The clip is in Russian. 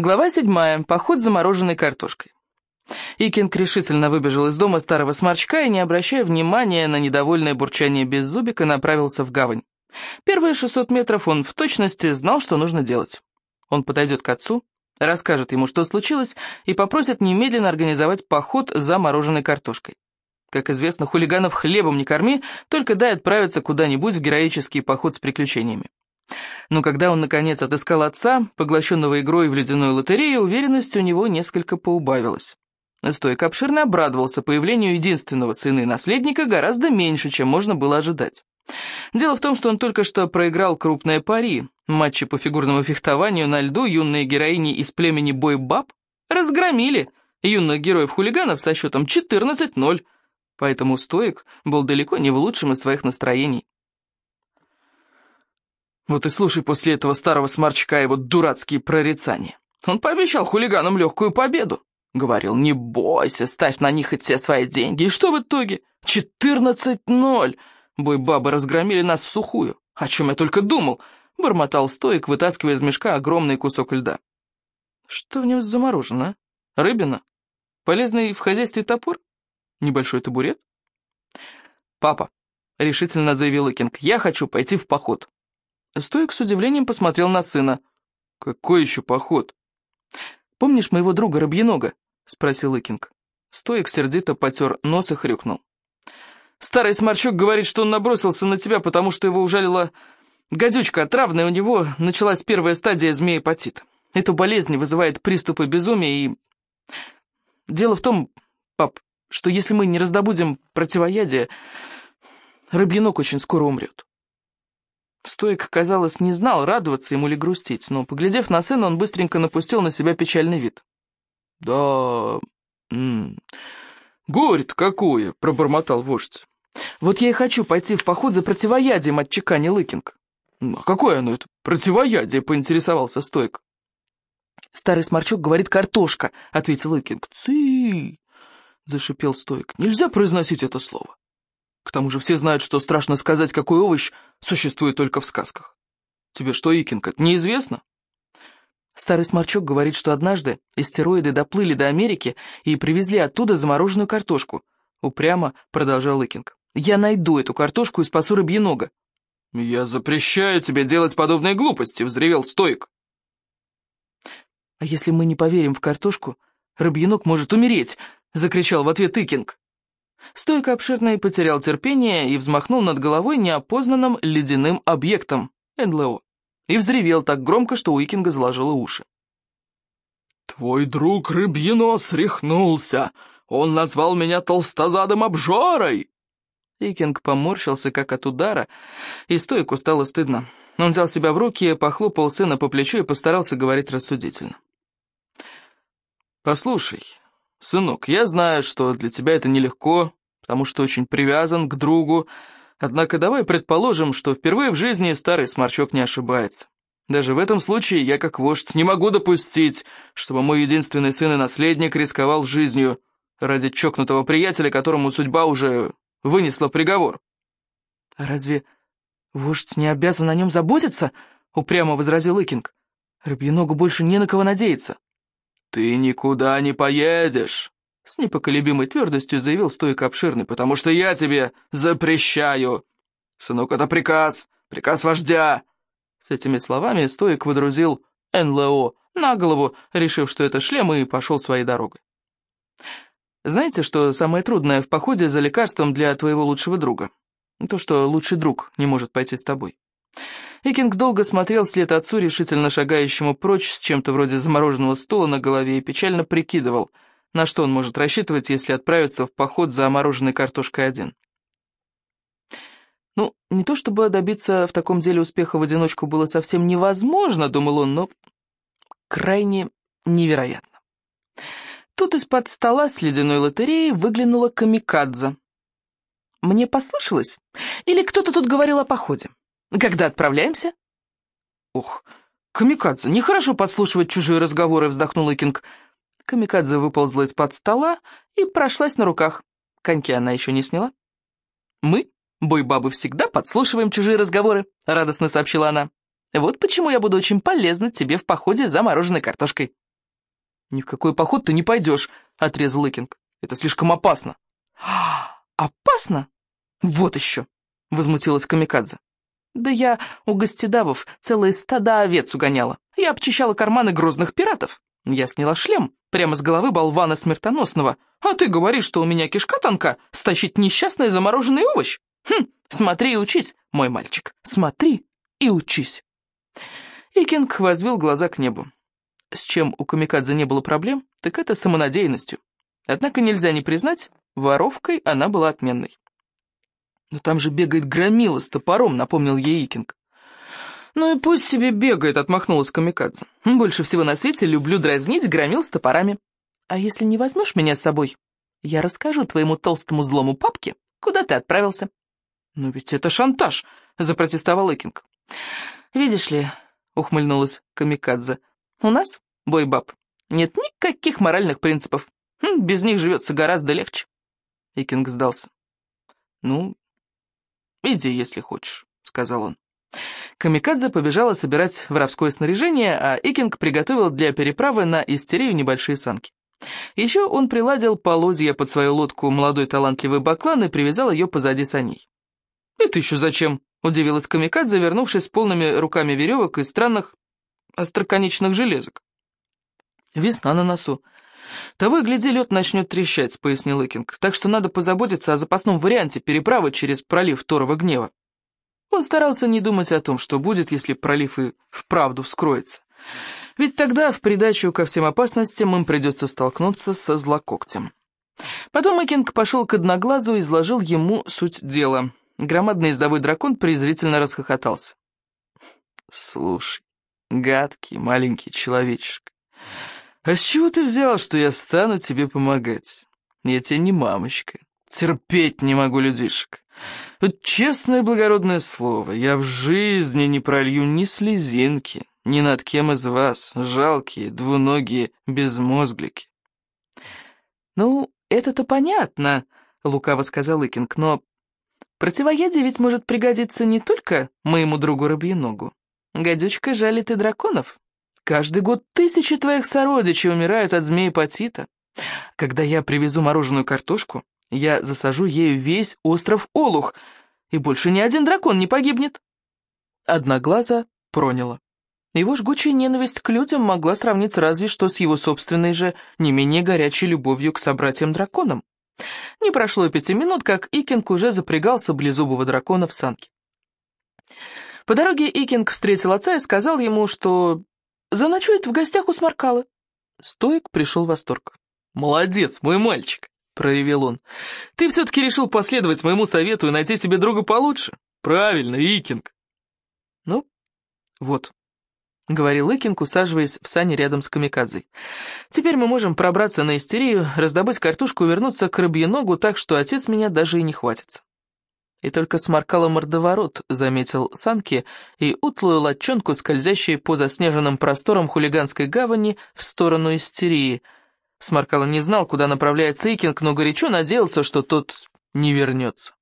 Глава седьмая. Поход за мороженой картошкой. Икинг решительно выбежал из дома старого сморчка и, не обращая внимания на недовольное бурчание без зубика, направился в гавань. Первые 600 метров он в точности знал, что нужно делать. Он подойдет к отцу, расскажет ему, что случилось, и попросит немедленно организовать поход за мороженой картошкой. Как известно, хулиганов хлебом не корми, только дай отправиться куда-нибудь в героический поход с приключениями. Но когда он, наконец, отыскал отца, поглощенного игрой в ледяную лотерею, уверенность у него несколько поубавилась. Стойко обширно обрадовался появлению единственного сына и наследника гораздо меньше, чем можно было ожидать. Дело в том, что он только что проиграл крупное пари. Матчи по фигурному фехтованию на льду юные героини из племени Бойбаб разгромили юных героев-хулиганов со счетом 14-0, поэтому Стоик был далеко не в лучшем из своих настроений. Вот и слушай после этого старого сморчка его дурацкие прорицания. Он пообещал хулиганам легкую победу. Говорил, не бойся, ставь на них хоть все свои деньги. И что в итоге? Четырнадцать ноль. Бой-бабы разгромили нас в сухую. О чем я только думал. Бормотал стоик, вытаскивая из мешка огромный кусок льда. Что в него заморожено, а? Рыбина? Полезный в хозяйстве топор? Небольшой табурет? Папа, решительно заявил Икинг, я хочу пойти в поход. Стоик с удивлением посмотрел на сына. «Какой еще поход?» «Помнишь моего друга Рыбьенога?» — спросил Икинг. Стоик сердито потер нос и хрюкнул. «Старый сморчок говорит, что он набросился на тебя, потому что его ужалила гадючка отравная, у него началась первая стадия змеепатита. Эту болезнь вызывает приступы безумия и... Дело в том, пап, что если мы не раздобудем противоядие, Рыбьенок очень скоро умрет. Стоик, казалось, не знал, радоваться ему или грустить, но, поглядев на сына, он быстренько напустил на себя печальный вид. «Да... горе-то какое!» — пробормотал вождь. «Вот я и хочу пойти в поход за противоядием от чекани Лыкинг». «А какое оно это противоядие?» — поинтересовался Стоик. «Старый сморчок говорит картошка», — ответил Лыкинг. «Ци!» — зашипел Стоик. «Нельзя произносить это слово». К тому же все знают, что страшно сказать, какой овощ существует только в сказках. Тебе что, Икинг, это неизвестно? Старый сморчок говорит, что однажды истероиды доплыли до Америки и привезли оттуда замороженную картошку. Упрямо продолжал Икинг. Я найду эту картошку и спасу рыбьенога. «Я запрещаю тебе делать подобные глупости», — взревел Стоик. «А если мы не поверим в картошку, рыбьенок может умереть», — закричал в ответ Икинг. Стойко обширный потерял терпение и взмахнул над головой неопознанным ледяным объектом, НЛО, и взревел так громко, что у Икинга заложило уши. «Твой друг Рыбьенос рехнулся! Он назвал меня толстозадым обжорой!» Икинг поморщился, как от удара, и стойку стало стыдно. Он взял себя в руки, похлопал сына по плечу и постарался говорить рассудительно. «Послушай, «Сынок, я знаю, что для тебя это нелегко, потому что очень привязан к другу, однако давай предположим, что впервые в жизни старый сморчок не ошибается. Даже в этом случае я, как вождь, не могу допустить, чтобы мой единственный сын и наследник рисковал жизнью ради чокнутого приятеля, которому судьба уже вынесла приговор». «А разве вождь не обязан о нем заботиться?» — упрямо возразил Икинг. «Рыбьеногу больше не на кого надеяться». «Ты никуда не поедешь!» С непоколебимой твердостью заявил стойко обширный, «потому что я тебе запрещаю! Сынок, это приказ! Приказ вождя!» С этими словами стоик выдрузил НЛО на голову, решив, что это шлем, и пошел своей дорогой. Знаете, что самое трудное в походе за лекарством для твоего лучшего друга? То, что лучший друг не может пойти с тобой. Икинг долго смотрел вслед отцу, решительно шагающему прочь с чем-то вроде замороженного стула на голове, и печально прикидывал, на что он может рассчитывать, если отправиться в поход за мороженой картошкой один. Ну, не то чтобы добиться в таком деле успеха в одиночку было совсем невозможно, думал он, но крайне невероятно. Тут из-под стола с ледяной лотереей выглянула камикадзе. «Мне послышалось? Или кто-то тут говорил о походе?» Когда отправляемся?» «Ух, Камикадзе, нехорошо подслушивать чужие разговоры», — вздохнул Икинг. Камикадзе выползла из-под стола и прошлась на руках. Коньки она еще не сняла. «Мы, бой-бабы, всегда подслушиваем чужие разговоры», — радостно сообщила она. «Вот почему я буду очень полезна тебе в походе за мороженой картошкой». «Ни в какой поход ты не пойдешь», — отрезал Икинг. «Это слишком опасно». «Опасно? Вот еще!» — возмутилась Камикадзе. «Да я у гостедавов целые стада овец угоняла. Я обчищала карманы грозных пиратов. Я сняла шлем прямо с головы болвана смертоносного. А ты говоришь, что у меня кишка тонка, стащить несчастный замороженный овощ? Хм, смотри и учись, мой мальчик, смотри и учись». Икинг возвел глаза к небу. С чем у Камикадзе не было проблем, так это самонадеянностью. Однако нельзя не признать, воровкой она была отменной. «Но там же бегает громила с топором», — напомнил ей Икинг. «Ну и пусть себе бегает», — отмахнулась Камикадзе. «Больше всего на свете люблю дразнить громил с топорами. А если не возьмешь меня с собой, я расскажу твоему толстому злому папке, куда ты отправился». «Но ведь это шантаж», — запротестовал Икинг. «Видишь ли», — ухмыльнулась Камикадзе, — «у нас, бойбаб, нет никаких моральных принципов. Хм, без них живется гораздо легче». Икинг сдался. «Ну, иди, если хочешь», — сказал он. Камикадзе побежала собирать воровское снаряжение, а Икинг приготовил для переправы на Истерию небольшие санки. Еще он приладил полозья под свою лодку молодой талантливый баклан и привязал ее позади саней. «Это еще зачем?» — удивилась Камикадзе, вернувшись полными руками веревок и странных остроконечных железок. «Весна на носу. Того и гляди, лед начнет трещать», — пояснил Икинг. «Так что надо позаботиться о запасном варианте переправы через пролив Торова гнева». Он старался не думать о том, что будет, если пролив и вправду вскроется. Ведь тогда, в придачу ко всем опасностям, им придется столкнуться со злококтем. Потом Экинг пошел к Одноглазу и изложил ему суть дела. Громадный издовой дракон презрительно расхохотался. «Слушай, гадкий маленький человечек, а с чего ты взял, что я стану тебе помогать? Я тебе не мамочка, терпеть не могу людишек. Вот честное благородное слово, я в жизни не пролью ни слезинки, ни над кем из вас, жалкие, двуногие безмозглики. «Ну, это-то понятно», — лукаво сказал Икинг, «но противоядие ведь может пригодиться не только моему другу Рыбьеногу. Гадючка жалит и драконов. Каждый год тысячи твоих сородичей умирают от змеи-патита. Когда я привезу мороженую картошку, я засажу ею весь остров Олух, и больше ни один дракон не погибнет. Одноглаза проняла. Его жгучая ненависть к людям могла сравниться разве что с его собственной же не менее горячей любовью к собратьям-драконам. Не прошло и пяти минут, как Икинг уже запрягал саблезубого дракона в санки. По дороге Икинг встретил отца и сказал ему, что заночует в гостях у Сморкала. Стоик пришел в восторг. «Молодец, мой мальчик! проявил он. «Ты все-таки решил последовать моему совету и найти себе друга получше? Правильно, Икинг!» «Ну, вот», — говорил Икинг, усаживаясь в сани рядом с Камикадзой. «Теперь мы можем пробраться на истерию, раздобыть картошку и вернуться к рыбьеногу так, что отец меня даже и не хватится». И только сморкало мордоворот, заметил Санки, и утлую латчонку, скользящей по заснеженным просторам хулиганской гавани в сторону истерии — Сморкало не знал, куда направляется Икинг, но горячо надеялся, что тот не вернется.